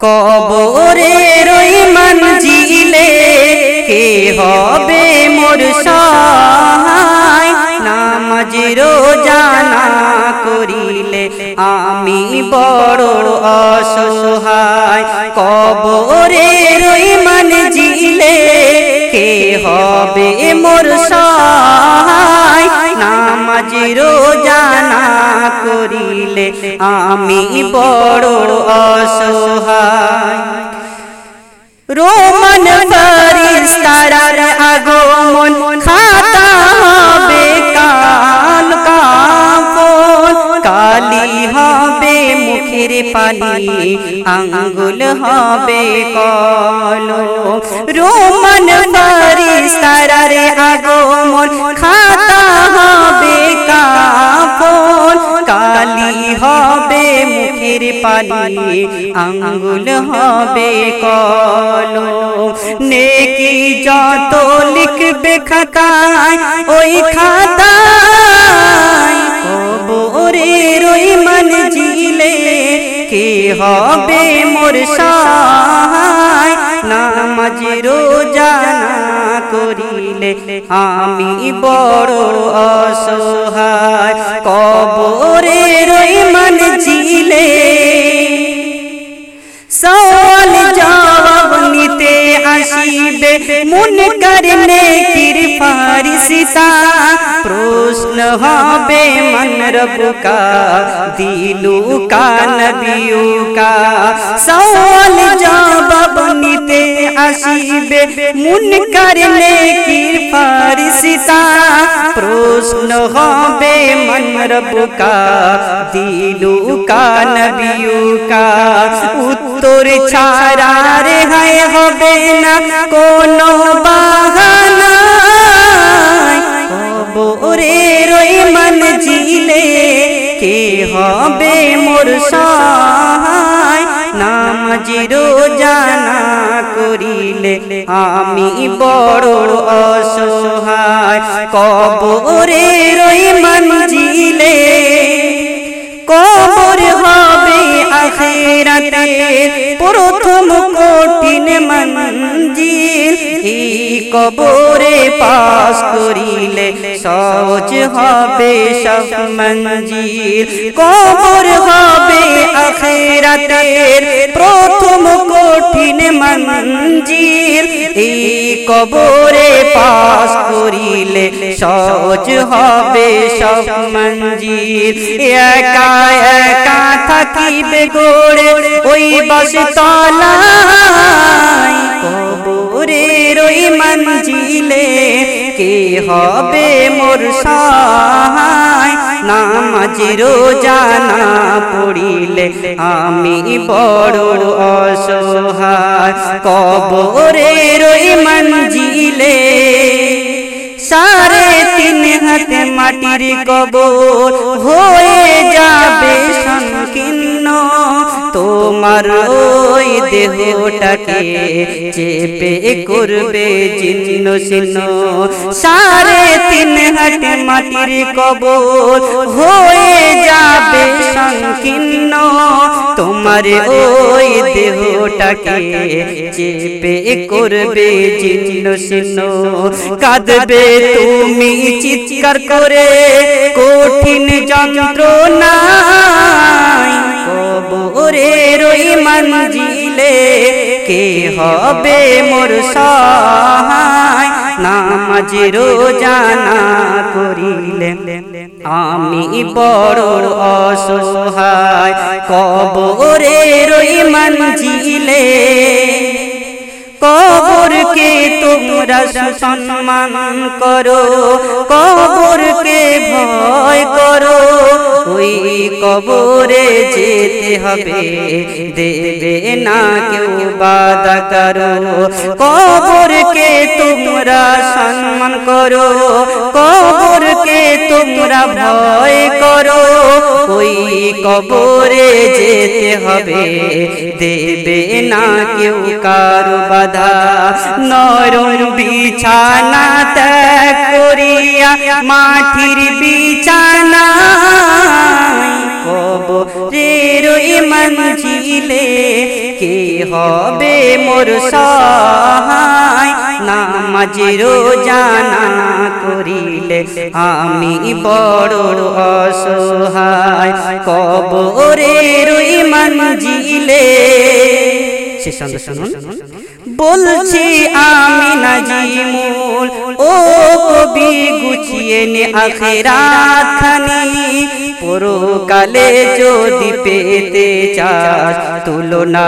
কবরের ওই মঞ্জিলে কে হবে মোর সহায়? নামাজ রোজানা করিলে আমি বড় অসহায়। কবরের ওই মঞ্জিলে কে হবে মোর সহায়? নামাজ রোজানা আমি বড় অসহায়। রোমন ফরিস্তারার আগমন খাতা হবে, কাল কাপন, কালি হবে, মুখের পানি, আঙ্গুল হবে কল রোমন ফরিস্তারার আগমন আঙ্গুল হবে কল নেকি যত লিখবে খাতায়, ওই খাতায় কবরের ওই মঞ্জিলে কে হবে মোর সহায়? নামাজ রোজানা করিলে আমি বড় অসহায়। কবরের ওই سوال جواب نیتے عشیب من کرنے کرفاری মন করনে কির ফারিসিতা প্রশ্ন হবে মন রবুকা দিলু কা নবিয়ু কা সওয়াল জবাব নিতে আসিবে মন করনে কির ফারিসিতা প্রশ্ন হবে মন রবুকা দিলু কা নবিয়ু কা উত্তর ছাড়া রেহাই হবে না কোনো বাহানা কবরের ওই জিলে, কে হবে মোর সহায়? নামাজ জানা করিলে আমি বড় অসহায়। কবরের ওই জিলে, কবর হবে আখেরাতের প্রথম কঠিন মঞ্জিল এই কবরে পাস করিলে সহজ হবে সব মঞ্জিল। কবর হবে আখেরাতের প্রথম কঠিন মঞ্জিল এই কবরে করিলে সহজ হবে সব মঞ্জিল। একা একা থাকিবে গোড়ে ওই বাস কবরের ওই মঞ্জিলে কে হবে মোর সহায়? নামাজ রোজানা পড়িলে আমি বড় অসহায়। কবরের ওই মঞ্জিলে সাড়ে তিন হাতে মাটির কবর হয়ে যাবে সংকীর্ণ তোমার ওই দেহটাকে চেপে করবে চিহ্ন চিহ্ন সাড়ে তিন হাতে মাটির কবর হয়ে যাবে সংকীর্ণ, তোমার ওই দেহটাকে চেপে করবে জিন্ন সিন্ন কাঁদবে তুমি চিৎকার করে, কঠিন ওই মঞ্জিলে কে হবে মোর সহায়? নামাজ রোজানা করিলে আমি বড় অসহায়। কবরের ওই মঞ্জিলে, কবরকে তোমরা সম্মান করো, কবরকে ভয় করো। ওই কবরে যেতে হবে, দেবে না কেউ বাধা করো কবরকে তোমরা সম্মান করো, কবরকে তোমরা ভয় করো। ওই কবরে যেতে হবে, দেবে না কেউ কারও বাধা। নরম বিছানা ত্যাগ করিয়া মাটির বিছানা কবরের ওই মঞ্জিলে কে হবে মোর সহায়? নামাজের জানা করিলে আমি বড় অসহায়। কবরের ওই মঞ্জিলে সে সন্দেশ শুনুন। বলছি আমি নাজিমুল। ও কবি গুছিয়ে নে আখেরাত খানি পরকালে যদি পেতে চাস তুলনা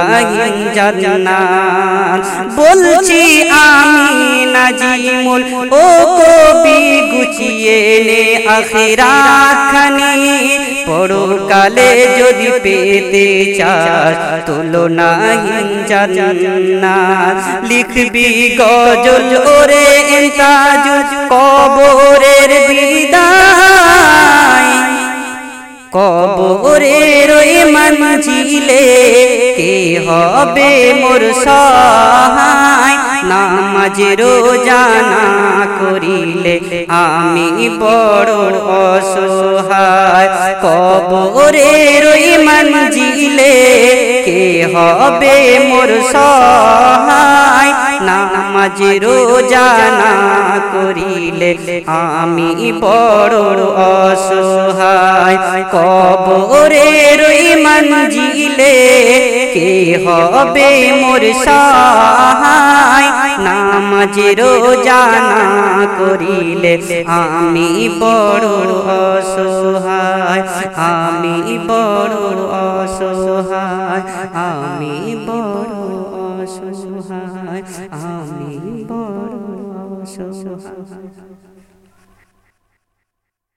জান্নাত। বলছি আমি নাজিমুল। ও কবি গুছিয়ে নে আখেরাত খানি পরকালে যদি পেতে চাস, তুলনা জান্নাত। লিখবি গজল, ওরে এন্তাজুল কবরের বিদায়। কবরের ওই মঞ্জিলে কে হবে মোর সহায় নামাজের জানা করিলে আমি বড় অসহায়। কবরের ওই মঞ্জিলে কে হবে মোর সহায়? নামাজের জানা করিলে আমি বড় অসহায়। কবরের ওই মঞ্জিলে কে হবে মোর সহায়? নামাজের জানা করিলে আমি বড় অসহায়। আমি বড় অসহায়। আমি বড় অসহায়। আমি বড় অসহায়।